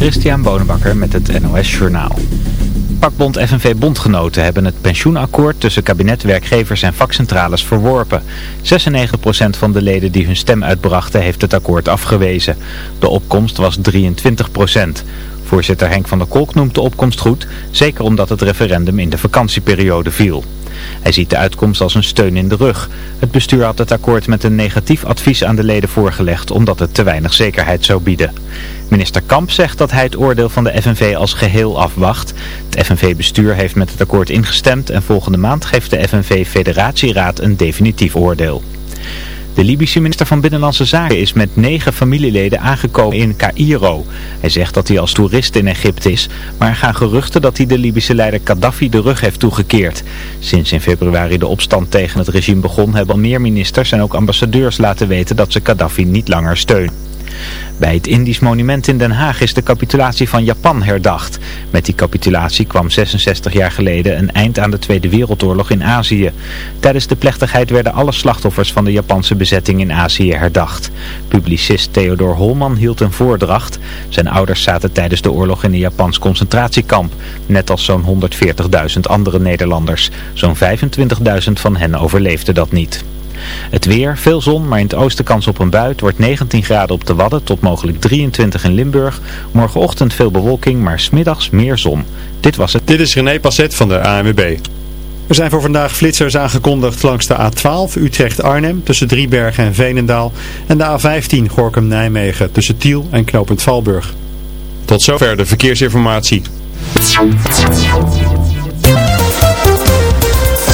Christian Bonenbakker met het NOS Journaal. Pakbond FNV Bondgenoten hebben het pensioenakkoord tussen kabinet, werkgevers en vakcentrales verworpen. 96% van de leden die hun stem uitbrachten heeft het akkoord afgewezen. De opkomst was 23%. Voorzitter Henk van der Kolk noemt de opkomst goed, zeker omdat het referendum in de vakantieperiode viel. Hij ziet de uitkomst als een steun in de rug. Het bestuur had het akkoord met een negatief advies aan de leden voorgelegd omdat het te weinig zekerheid zou bieden. Minister Kamp zegt dat hij het oordeel van de FNV als geheel afwacht. Het FNV-bestuur heeft met het akkoord ingestemd en volgende maand geeft de FNV-federatieraad een definitief oordeel. De Libische minister van Binnenlandse Zaken is met negen familieleden aangekomen in Cairo. Hij zegt dat hij als toerist in Egypte is, maar er gaan geruchten dat hij de Libische leider Gaddafi de rug heeft toegekeerd. Sinds in februari de opstand tegen het regime begon hebben al meer ministers en ook ambassadeurs laten weten dat ze Gaddafi niet langer steunen. Bij het Indisch monument in Den Haag is de capitulatie van Japan herdacht. Met die capitulatie kwam 66 jaar geleden een eind aan de Tweede Wereldoorlog in Azië. Tijdens de plechtigheid werden alle slachtoffers van de Japanse bezetting in Azië herdacht. Publicist Theodor Holman hield een voordracht. Zijn ouders zaten tijdens de oorlog in een Japans concentratiekamp. Net als zo'n 140.000 andere Nederlanders. Zo'n 25.000 van hen overleefden dat niet. Het weer, veel zon, maar in het oosten kans op een bui. Het wordt 19 graden op de Wadden tot mogelijk 23 in Limburg. Morgenochtend veel bewolking, maar smiddags meer zon. Dit was het. Dit is René Passet van de ANWB. Er zijn voor vandaag flitsers aangekondigd langs de A12 Utrecht-Arnhem tussen Driebergen en Veenendaal. En de A15 Gorkum-Nijmegen tussen Tiel en Knopend Valburg. Tot zover de verkeersinformatie.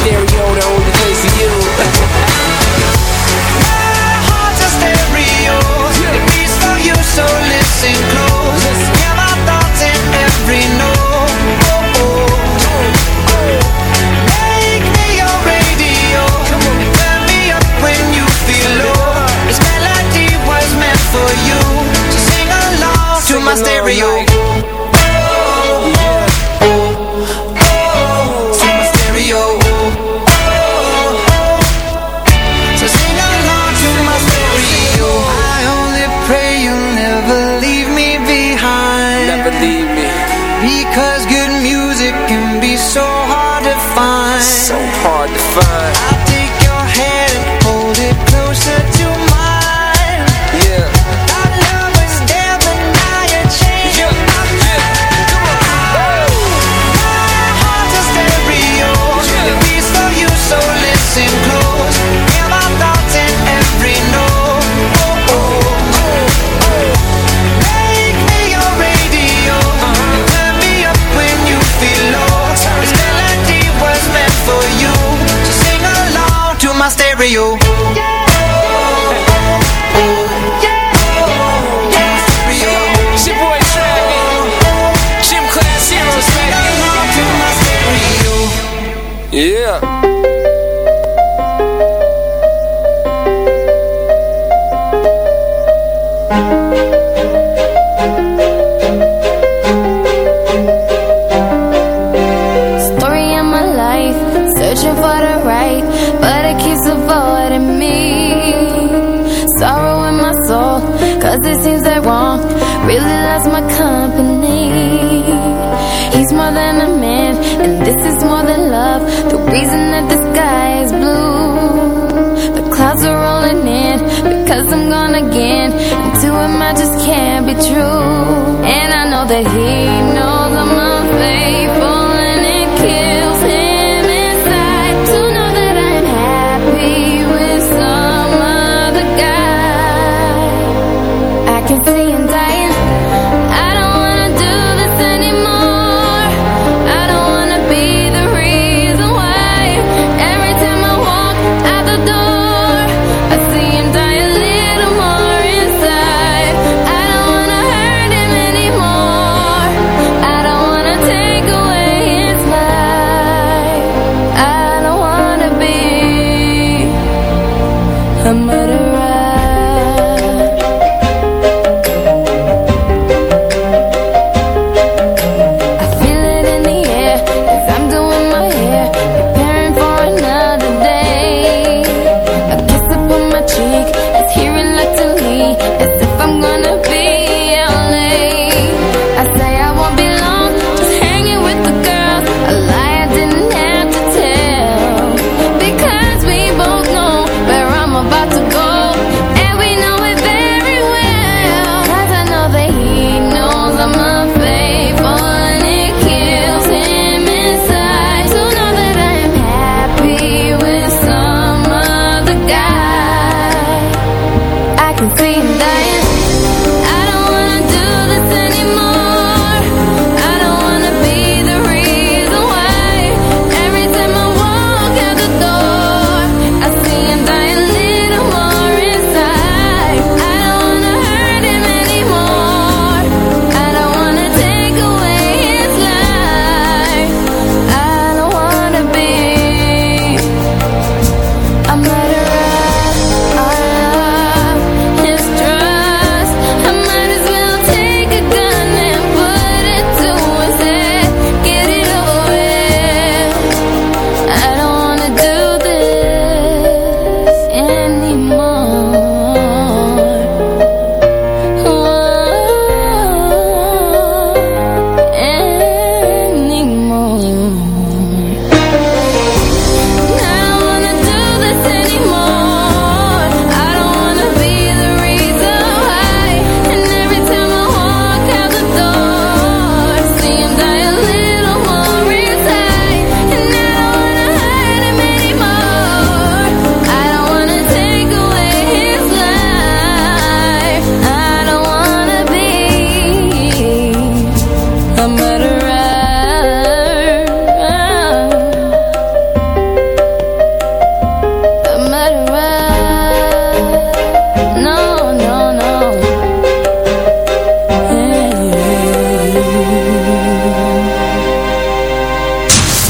Stereo, the only place for you. My heart's a stereo. It beats for you, so listen close. Hear my thoughts in every note. Make me your radio. Turn me up when you feel low. This melody was meant for you. So sing along to my stereo. Yeah. Be true. And I know that he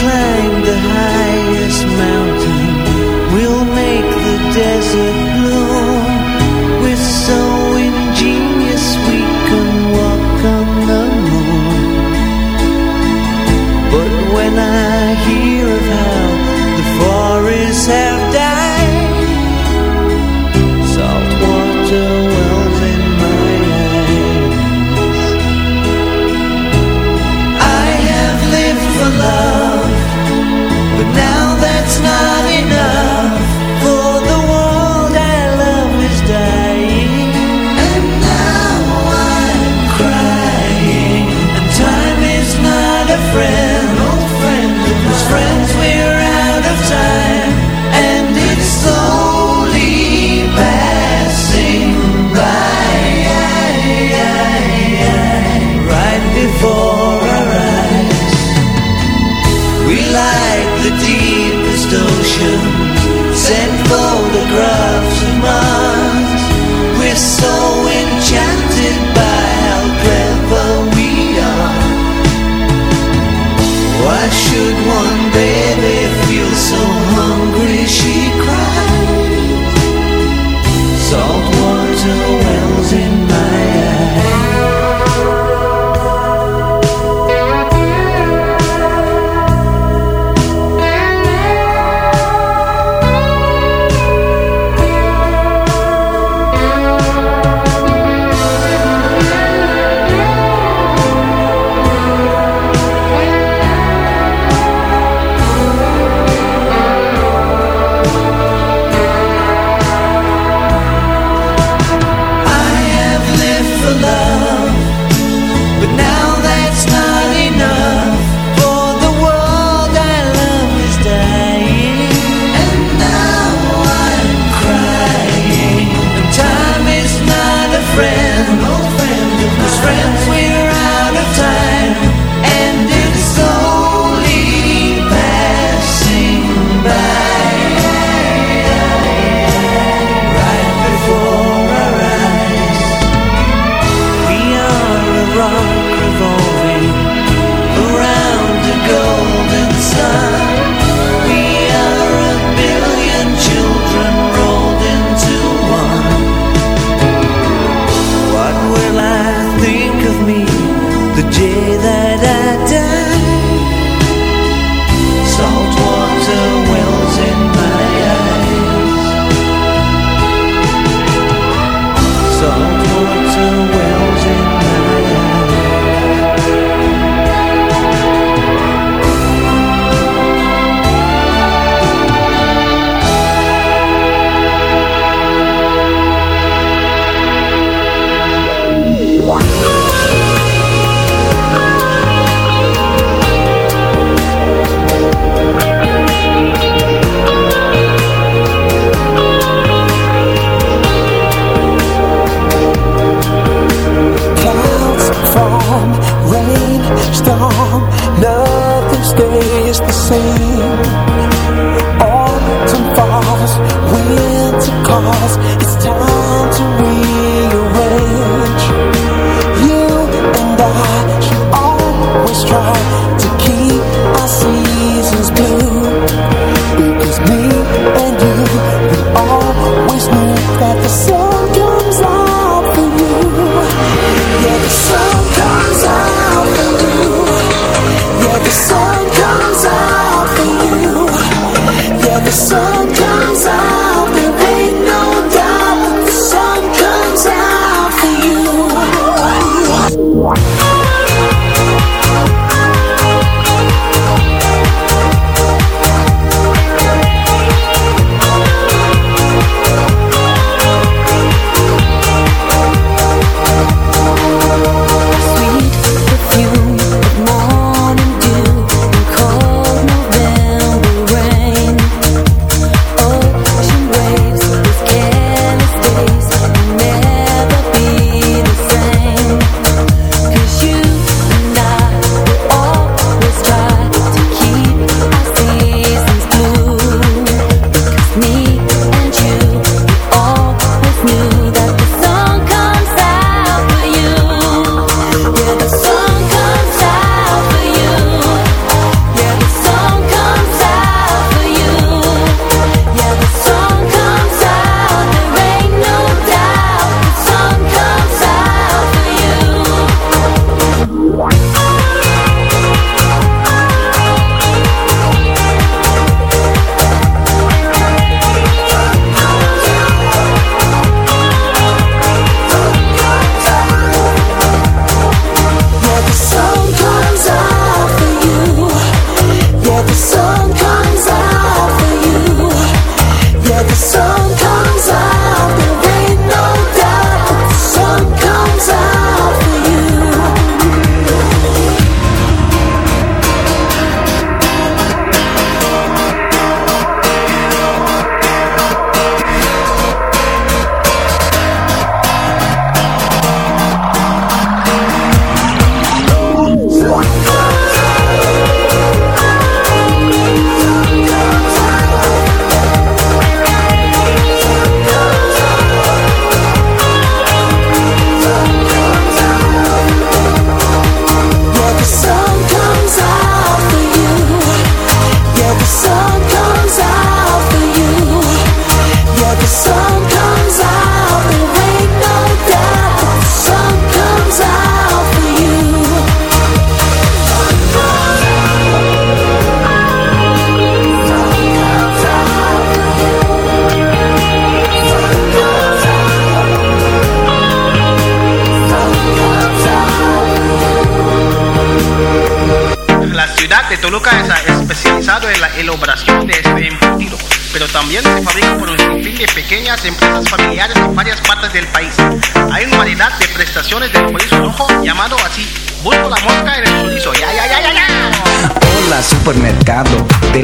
climb the highest mountain, we'll make the desert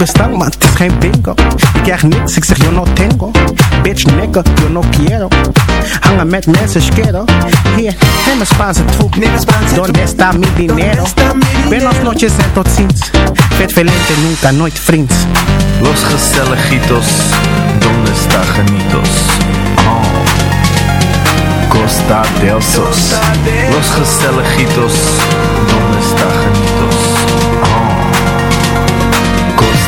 Ik ben stank, maar het is geen bingo. Ik krijg niks, ik zeg yo no tengo. Bitch, nigga, yo no quiero. Hangen met mensen, schero. Hier, neem mijn Spaanse troep. Donde está mi dinero? Buenos noches en tot ziens. Vet velente, nunca, nooit vriends. Los gezelligitos, donde está genitos? Oh. Costa del Sos. Los gezelligitos, donde está genitos?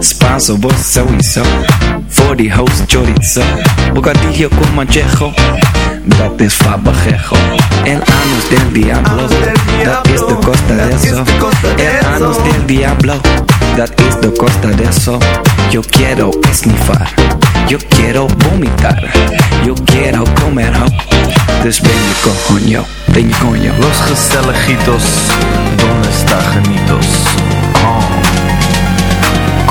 Spanso, vos sowieso. For the house chorizo. Bocadillo con manchejo. dat is fabajejo. El anus del diablo, dat is de costa de eso. El anus del diablo, dat is de costa de eso. Yo quiero esnifar, yo quiero vomitar, yo quiero comer ho. Dus ben je coño, ben je coño. Los gezelligitos, donde está genitos? Oh.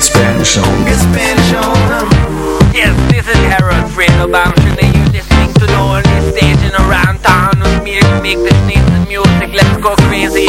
Get Spanish. Get Spanish on. Get Spanish on. Yes, this is Harold Fredo Bamshin and you listening to the only station around town with me to make the sneeze music. Let's go crazy.